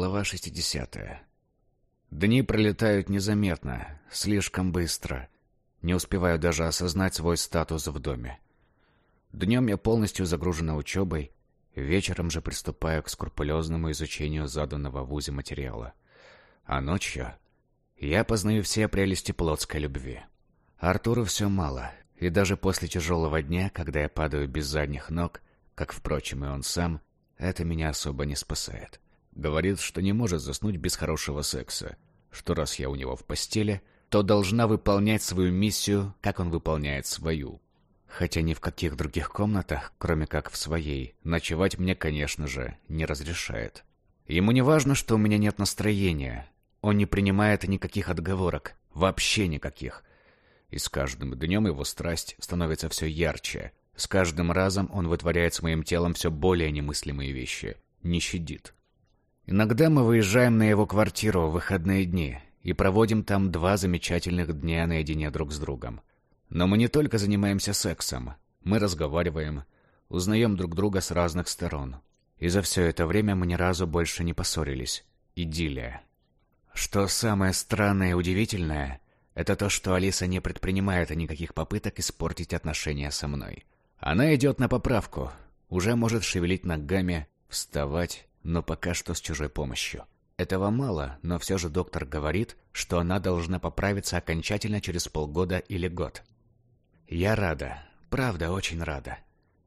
Глава 60. Дни пролетают незаметно, слишком быстро. Не успеваю даже осознать свой статус в доме. Днем я полностью загружена учебой, вечером же приступаю к скрупулезному изучению заданного в УЗИ материала. А ночью я познаю все прелести плотской любви. Артуру все мало, и даже после тяжелого дня, когда я падаю без задних ног, как, впрочем, и он сам, это меня особо не спасает. Говорит, что не может заснуть без хорошего секса, что раз я у него в постели, то должна выполнять свою миссию, как он выполняет свою. Хотя ни в каких других комнатах, кроме как в своей, ночевать мне, конечно же, не разрешает. Ему не важно, что у меня нет настроения. Он не принимает никаких отговорок, вообще никаких. И с каждым днем его страсть становится все ярче. С каждым разом он вытворяет с моим телом все более немыслимые вещи. Не щадит. Иногда мы выезжаем на его квартиру в выходные дни и проводим там два замечательных дня наедине друг с другом. Но мы не только занимаемся сексом, мы разговариваем, узнаем друг друга с разных сторон. И за все это время мы ни разу больше не поссорились. Идиллия. Что самое странное и удивительное, это то, что Алиса не предпринимает никаких попыток испортить отношения со мной. Она идет на поправку, уже может шевелить ногами, вставать, но пока что с чужой помощью. Этого мало, но все же доктор говорит, что она должна поправиться окончательно через полгода или год. Я рада, правда, очень рада.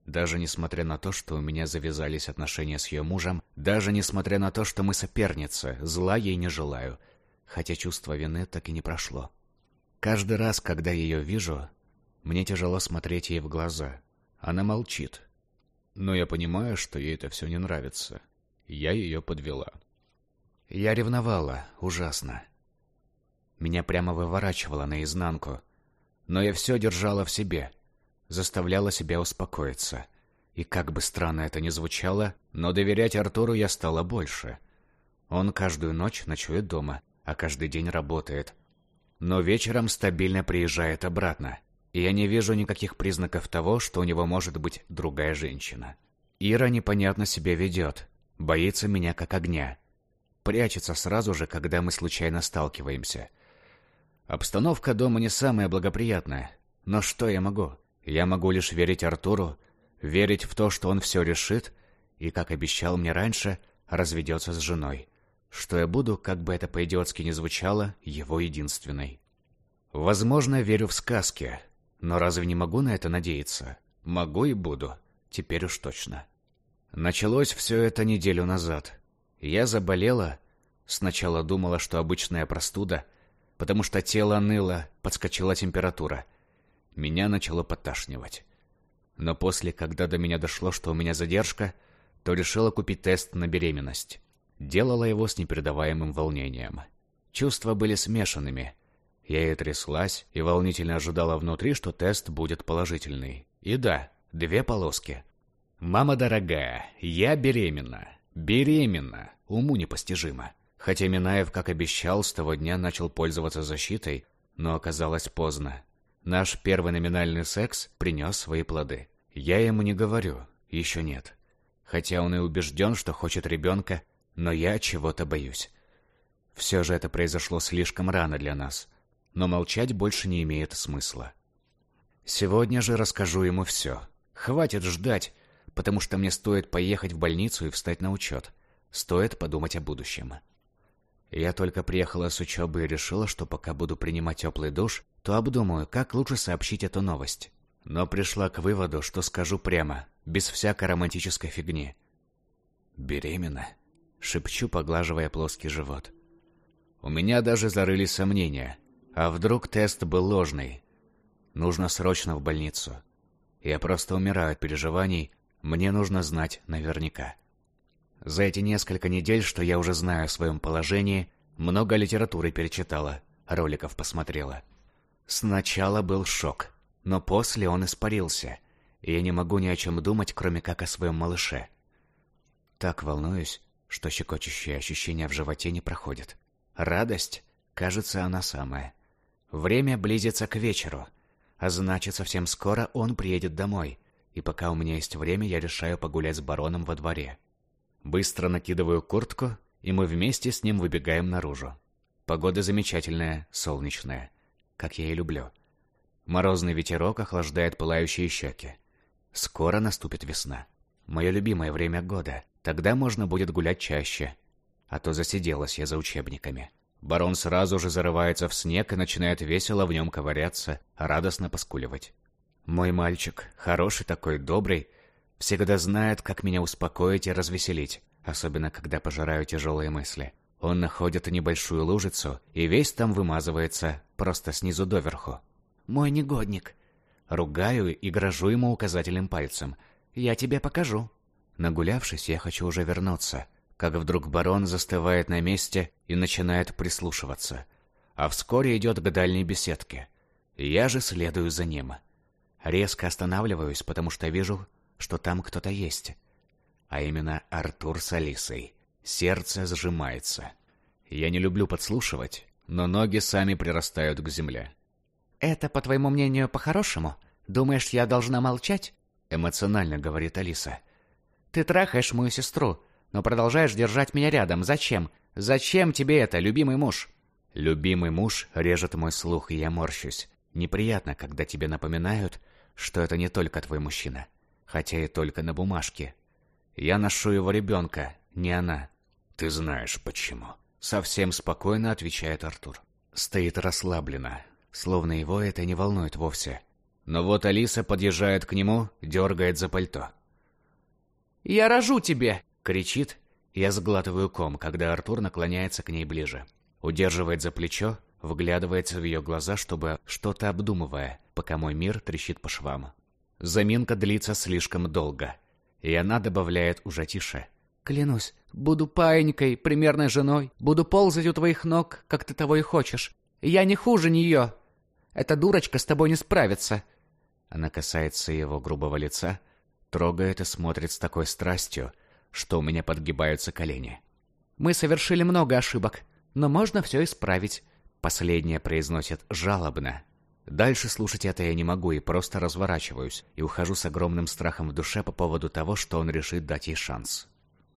Даже несмотря на то, что у меня завязались отношения с ее мужем, даже несмотря на то, что мы соперницы, зла ей не желаю, хотя чувство вины так и не прошло. Каждый раз, когда ее вижу, мне тяжело смотреть ей в глаза. Она молчит. Но я понимаю, что ей это все не нравится. Я ее подвела. Я ревновала, ужасно. Меня прямо выворачивало наизнанку. Но я все держала в себе, заставляла себя успокоиться. И как бы странно это ни звучало, но доверять Артуру я стала больше. Он каждую ночь ночует дома, а каждый день работает. Но вечером стабильно приезжает обратно. И я не вижу никаких признаков того, что у него может быть другая женщина. Ира непонятно себя ведет, Боится меня как огня. Прячется сразу же, когда мы случайно сталкиваемся. Обстановка дома не самая благоприятная. Но что я могу? Я могу лишь верить Артуру, верить в то, что он все решит, и, как обещал мне раньше, разведется с женой. Что я буду, как бы это по-идиотски ни звучало, его единственной. Возможно, верю в сказки, но разве не могу на это надеяться? Могу и буду. Теперь уж точно. Началось все это неделю назад. Я заболела. Сначала думала, что обычная простуда, потому что тело ныло, подскочила температура. Меня начало поташнивать. Но после, когда до меня дошло, что у меня задержка, то решила купить тест на беременность. Делала его с непередаваемым волнением. Чувства были смешанными. Я и тряслась, и волнительно ожидала внутри, что тест будет положительный. И да, две полоски. «Мама дорогая, я беременна. Беременна. Уму непостижимо». Хотя Минаев, как обещал, с того дня начал пользоваться защитой, но оказалось поздно. Наш первый номинальный секс принес свои плоды. Я ему не говорю, еще нет. Хотя он и убежден, что хочет ребенка, но я чего-то боюсь. Все же это произошло слишком рано для нас, но молчать больше не имеет смысла. Сегодня же расскажу ему все. Хватит ждать, потому что мне стоит поехать в больницу и встать на учет. Стоит подумать о будущем. Я только приехала с учебы и решила, что пока буду принимать теплый душ, то обдумаю, как лучше сообщить эту новость. Но пришла к выводу, что скажу прямо, без всякой романтической фигни. «Беременна?» — шепчу, поглаживая плоский живот. У меня даже зарылись сомнения. А вдруг тест был ложный? Нужно срочно в больницу. Я просто умираю от переживаний, мне нужно знать наверняка. За эти несколько недель, что я уже знаю о своем положении, много литературы перечитала, роликов посмотрела. Сначала был шок, но после он испарился, и я не могу ни о чем думать, кроме как о своем малыше. Так волнуюсь, что щекочущее ощущение в животе не проходит. Радость, кажется, она самая. Время близится к вечеру, а значит, совсем скоро он приедет домой, и пока у меня есть время, я решаю погулять с бароном во дворе. Быстро накидываю куртку и мы вместе с ним выбегаем наружу. Погода замечательная, солнечная, как я и люблю. Морозный ветерок охлаждает пылающие щеки. Скоро наступит весна. Мое любимое время года. Тогда можно будет гулять чаще. А то засиделась я за учебниками. Барон сразу же зарывается в снег и начинает весело в нем ковыряться, радостно поскуливать. Мой мальчик, хороший такой, добрый, всегда знает, как меня успокоить и развеселить, особенно когда пожираю тяжелые мысли. Он находит небольшую лужицу и весь там вымазывается, просто снизу доверху. «Мой негодник!» Ругаю и грожу ему указательным пальцем. «Я тебе покажу!» Нагулявшись, я хочу уже вернуться, как вдруг барон застывает на месте и начинает прислушиваться. А вскоре идет к дальней беседке. Я же следую за ним. Резко останавливаюсь, потому что вижу, что там кто-то есть. А именно Артур с Алисой. Сердце сжимается. Я не люблю подслушивать, но ноги сами прирастают к земле. «Это, по твоему мнению, по-хорошему? Думаешь, я должна молчать?» Эмоционально говорит Алиса. «Ты трахаешь мою сестру, но продолжаешь держать меня рядом. Зачем? Зачем тебе это, любимый муж?» «Любимый муж режет мой слух, и я морщусь. Неприятно, когда тебе напоминают, что это не только твой мужчина, хотя и только на бумажке. Я ношу его ребенка, не она. Ты знаешь почему. Совсем спокойно отвечает Артур. Стоит расслабленно, словно его это не волнует вовсе. Но вот Алиса подъезжает к нему, дергает за пальто. «Я рожу тебе!» — кричит. Я сглатываю ком, когда Артур наклоняется к ней ближе. Удерживает за плечо, вглядывается в ее глаза, чтобы что-то обдумывая, пока мой мир трещит по швам. Заминка длится слишком долго, и она добавляет уже тише. «Клянусь, буду паинькой, примерной женой, буду ползать у твоих ног, как ты того и хочешь. Я не хуже нее. Эта дурочка с тобой не справится». Она касается его грубого лица, трогает и смотрит с такой страстью, что у меня подгибаются колени. «Мы совершили много ошибок, но можно все исправить. Последнее произносит жалобно. Дальше слушать это я не могу и просто разворачиваюсь и ухожу с огромным страхом в душе по поводу того, что он решит дать ей шанс.